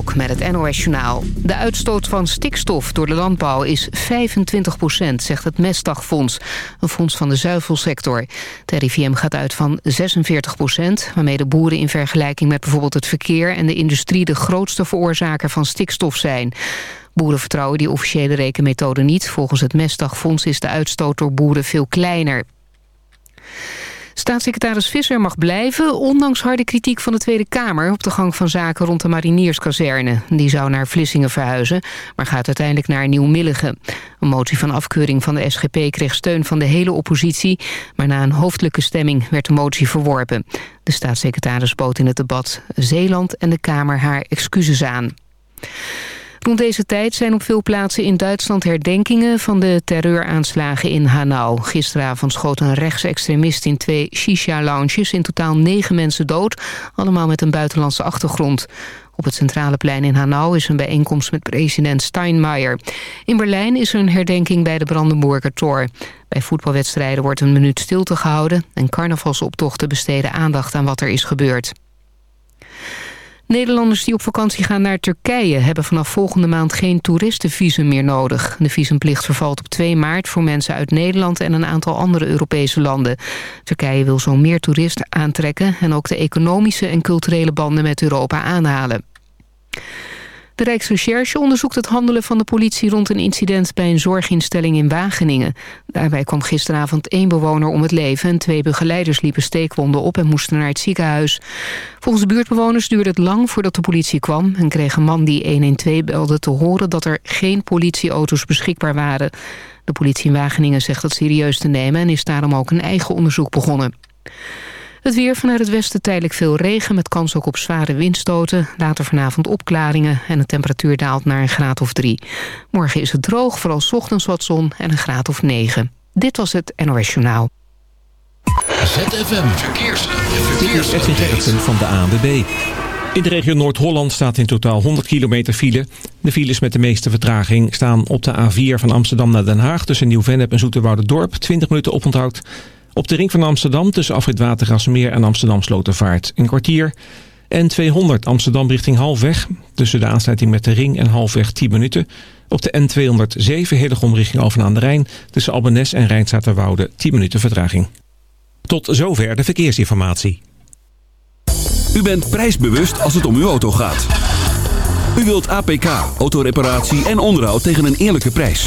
Met het NOS-journaal. De uitstoot van stikstof door de landbouw is 25 procent, zegt het Mestdagfonds. Een fonds van de zuivelsector. De RIVM gaat uit van 46 procent... waarmee de boeren in vergelijking met bijvoorbeeld het verkeer... en de industrie de grootste veroorzaker van stikstof zijn. Boeren vertrouwen die officiële rekenmethode niet. Volgens het Mestdagfonds is de uitstoot door boeren veel kleiner. Staatssecretaris Visser mag blijven, ondanks harde kritiek van de Tweede Kamer... op de gang van zaken rond de marinierskazerne. Die zou naar Vlissingen verhuizen, maar gaat uiteindelijk naar Nieuwmilligen. Een motie van afkeuring van de SGP kreeg steun van de hele oppositie... maar na een hoofdelijke stemming werd de motie verworpen. De staatssecretaris bood in het debat Zeeland en de Kamer haar excuses aan. Rond deze tijd zijn op veel plaatsen in Duitsland herdenkingen van de terreuraanslagen in Hanau. Gisteravond schoot een rechtsextremist in twee shisha-lounges. In totaal negen mensen dood, allemaal met een buitenlandse achtergrond. Op het centrale plein in Hanau is een bijeenkomst met president Steinmeier. In Berlijn is er een herdenking bij de Brandenburger Tor. Bij voetbalwedstrijden wordt een minuut stilte gehouden... en carnavalsoptochten besteden aandacht aan wat er is gebeurd. Nederlanders die op vakantie gaan naar Turkije... hebben vanaf volgende maand geen toeristenvisum meer nodig. De visumplicht vervalt op 2 maart voor mensen uit Nederland... en een aantal andere Europese landen. Turkije wil zo meer toeristen aantrekken... en ook de economische en culturele banden met Europa aanhalen. De Rijksrecherche onderzoekt het handelen van de politie rond een incident bij een zorginstelling in Wageningen. Daarbij kwam gisteravond één bewoner om het leven en twee begeleiders liepen steekwonden op en moesten naar het ziekenhuis. Volgens de buurtbewoners duurde het lang voordat de politie kwam en kreeg een man die 112 belde te horen dat er geen politieauto's beschikbaar waren. De politie in Wageningen zegt dat serieus te nemen en is daarom ook een eigen onderzoek begonnen. Het weer vanuit het westen tijdelijk veel regen... met kans ook op zware windstoten. Later vanavond opklaringen en de temperatuur daalt naar een graad of drie. Morgen is het droog, vooral ochtends wat zon en een graad of negen. Dit was het NOS Journaal. ZFM Verkeers. Verkeers. Edwin Gerritsen van de ANWB. In de regio Noord-Holland staat in totaal 100 kilometer file. De files met de meeste vertraging staan op de A4 van Amsterdam naar Den Haag... tussen Nieuw-Vennep en Dorp 20 minuten oponthoud... Op de ring van Amsterdam tussen afrit Watergasmeer en Amsterdam Slotervaart een kwartier. En 200 Amsterdam richting Halfweg. Tussen de aansluiting met de ring en Halfweg 10 minuten. Op de N207 Hillegom richting Alphen aan de Rijn. Tussen Albenes en Rijnstaterwoude 10 minuten vertraging. Tot zover de verkeersinformatie. U bent prijsbewust als het om uw auto gaat. U wilt APK, autoreparatie en onderhoud tegen een eerlijke prijs.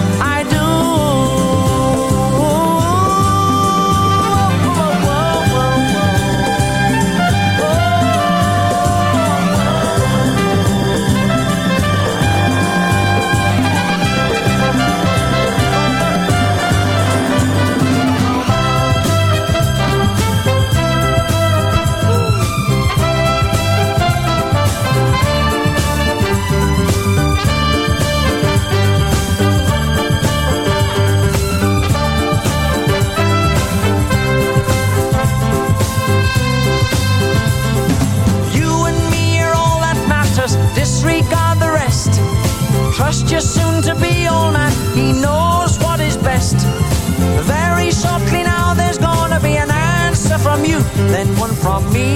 Trust your soon to be man. He knows what is best. Very shortly now, there's gonna be an answer from you, then one from me.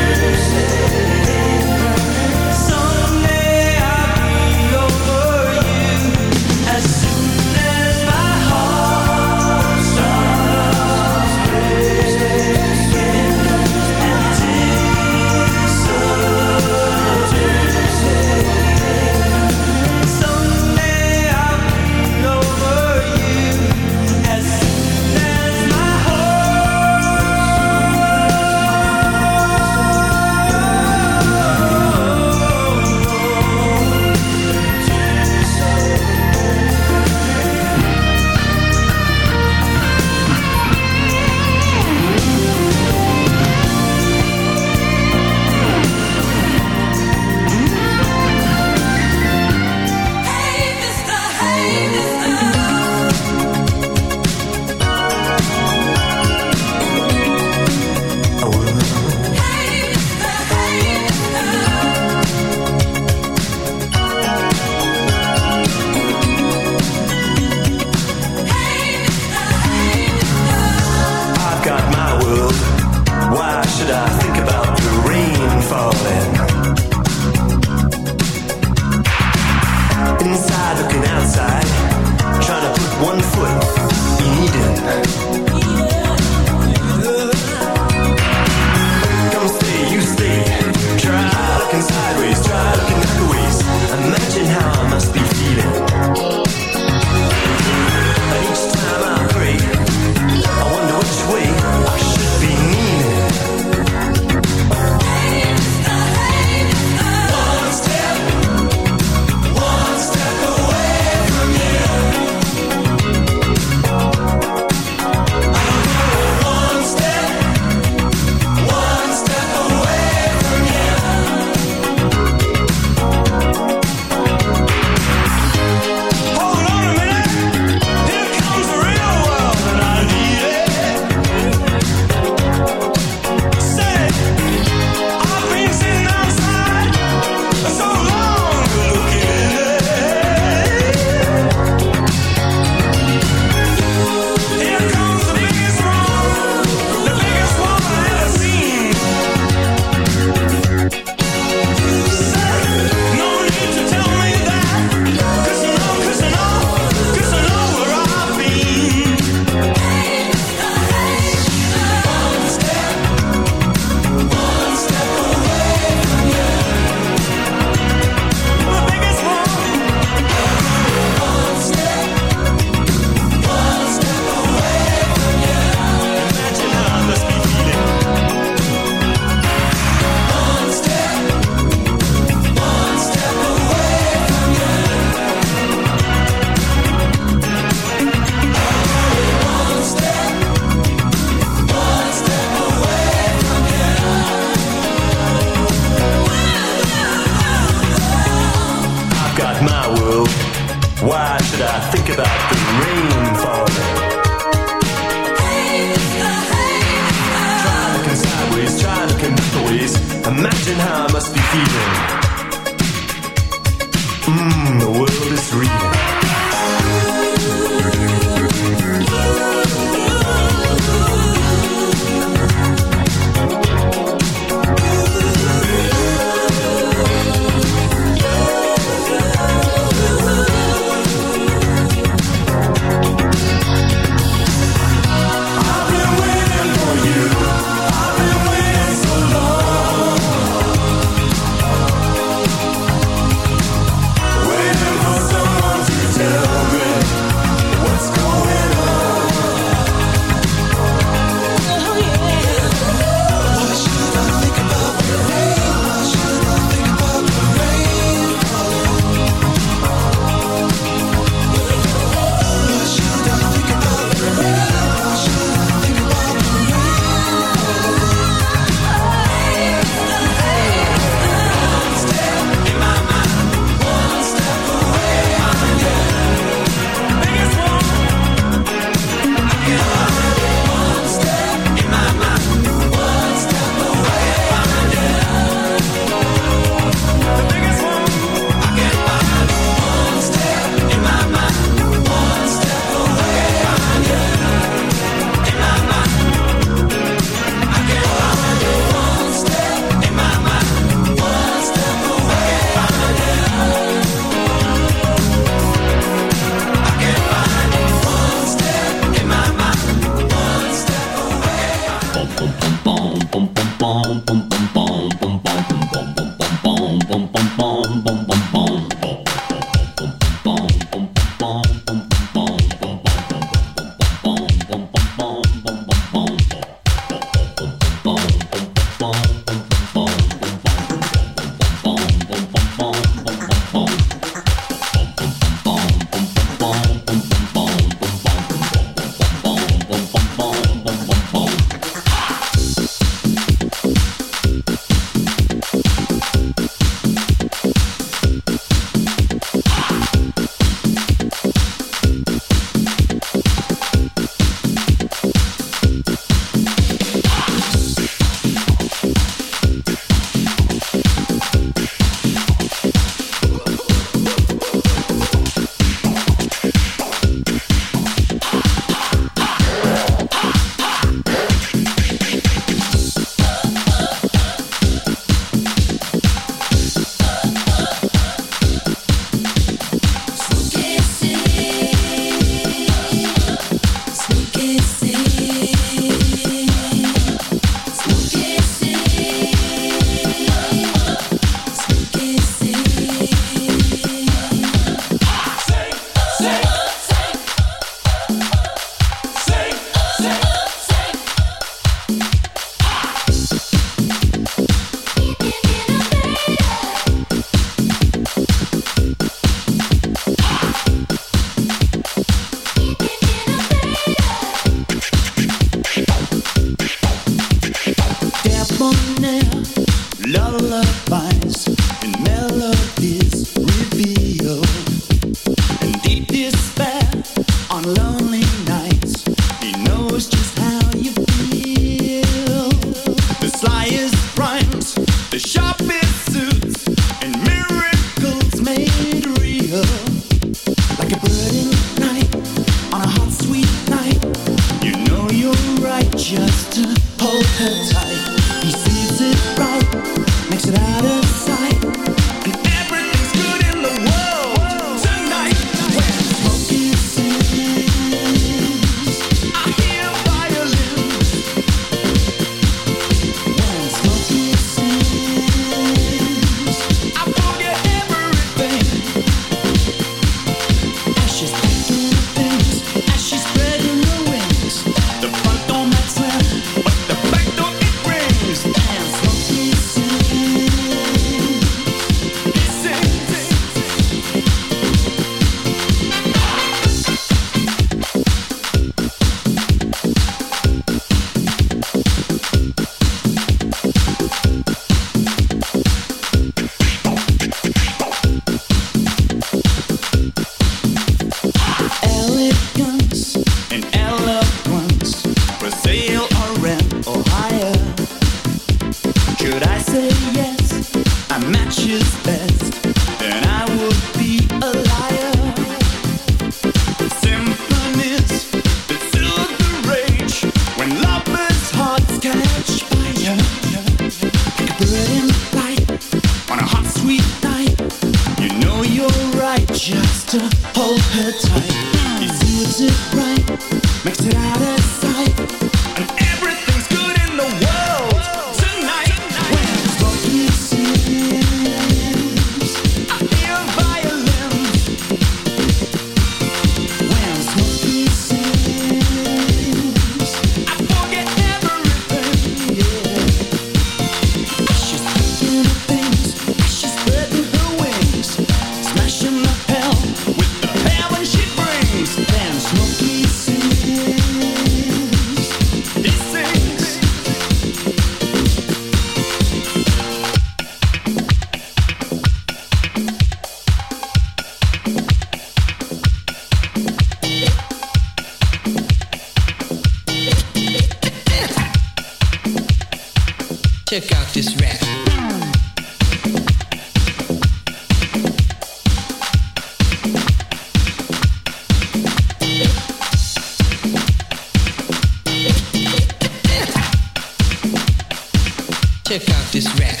check out this rap.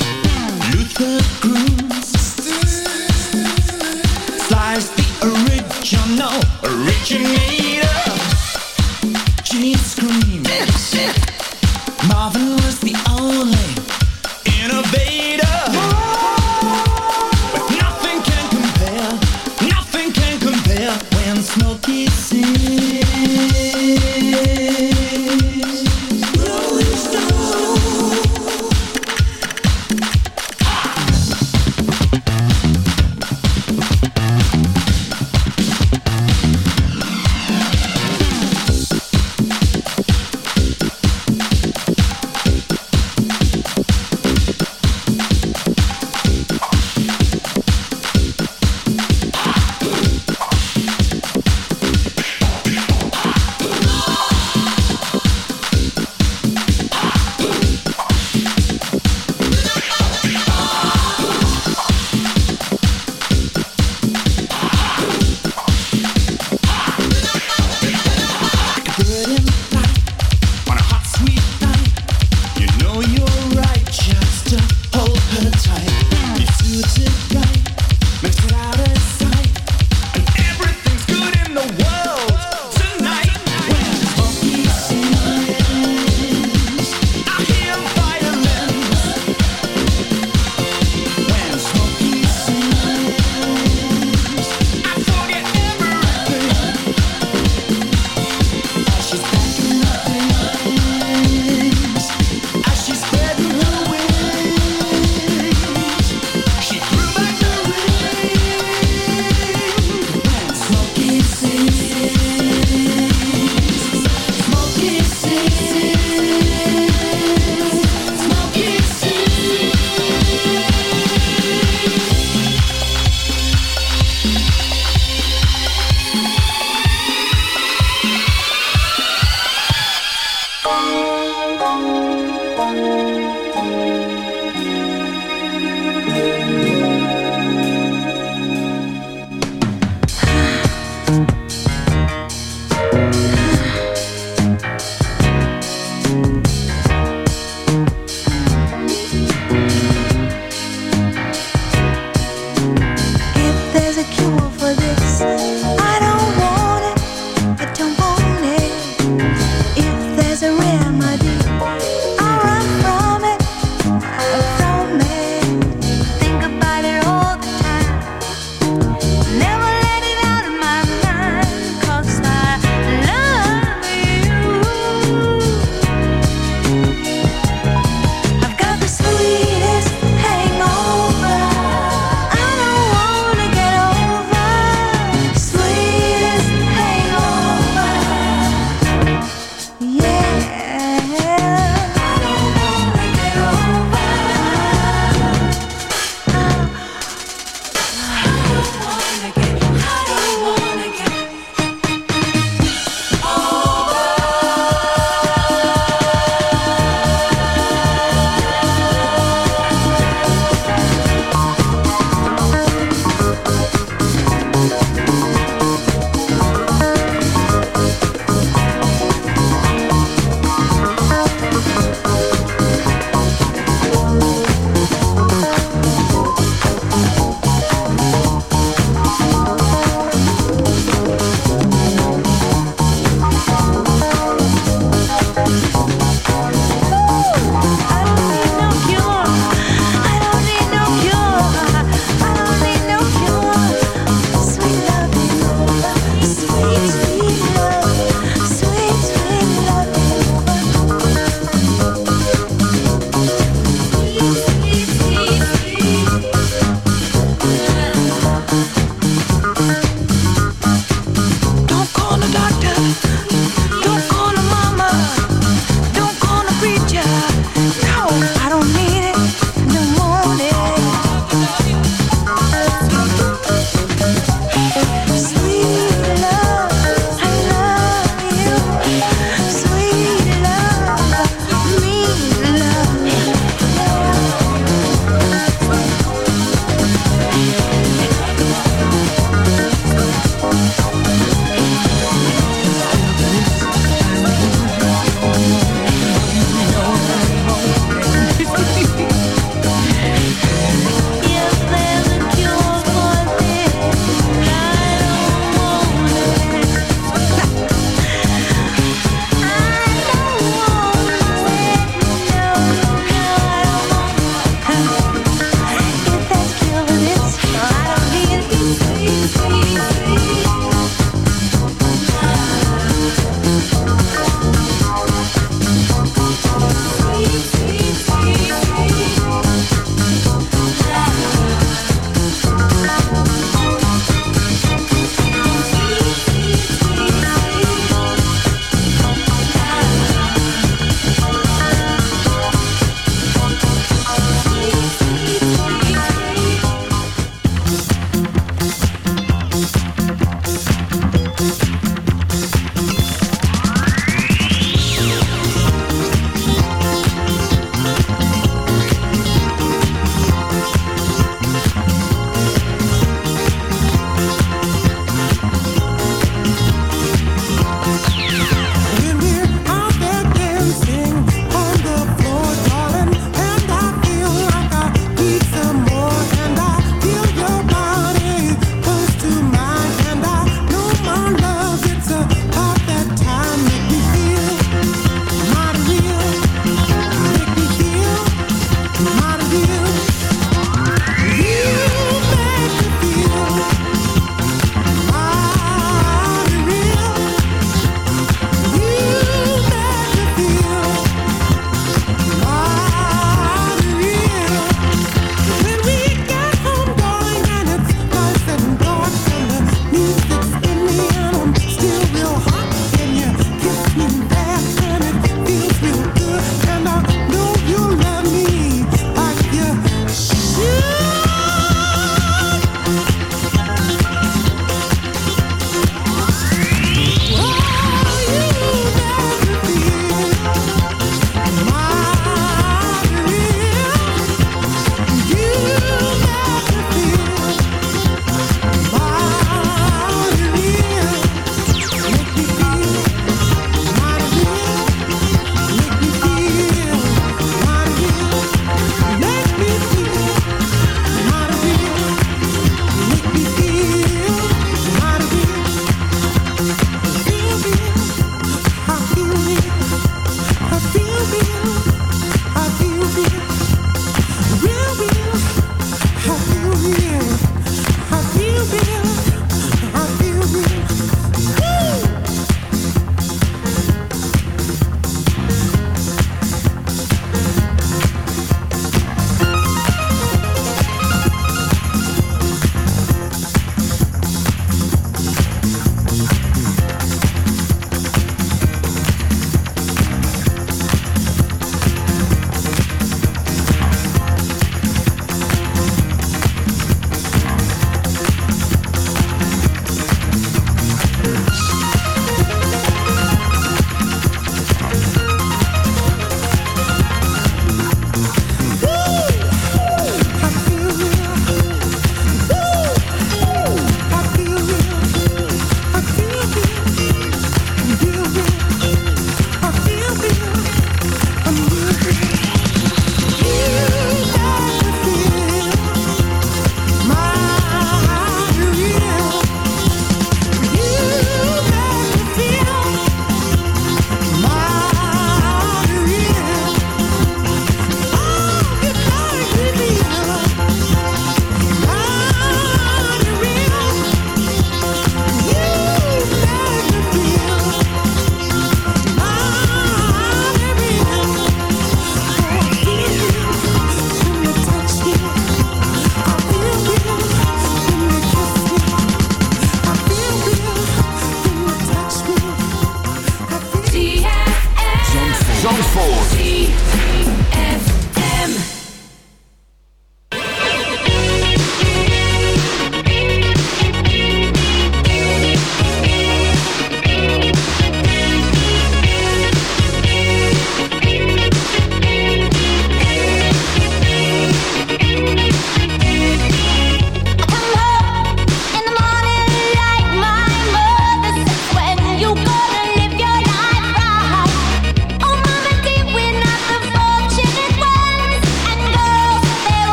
Luther Groove Slice the original, original.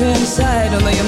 left on the